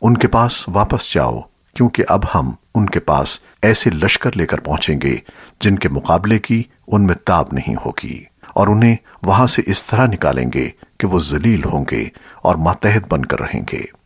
ان کے پاس واپس جاؤ، کیونکہ اب ہم ان کے پاس ایسے لشکر لے کر پہنچیں گے جن کے مقابلے کی ان میں تاب نہیں ہوگی۔ اور انہیں وہاں سے اس طرح نکالیں گے کہ وہ ذلیل ہوں گے اور ماتحت بن کر رہیں گے۔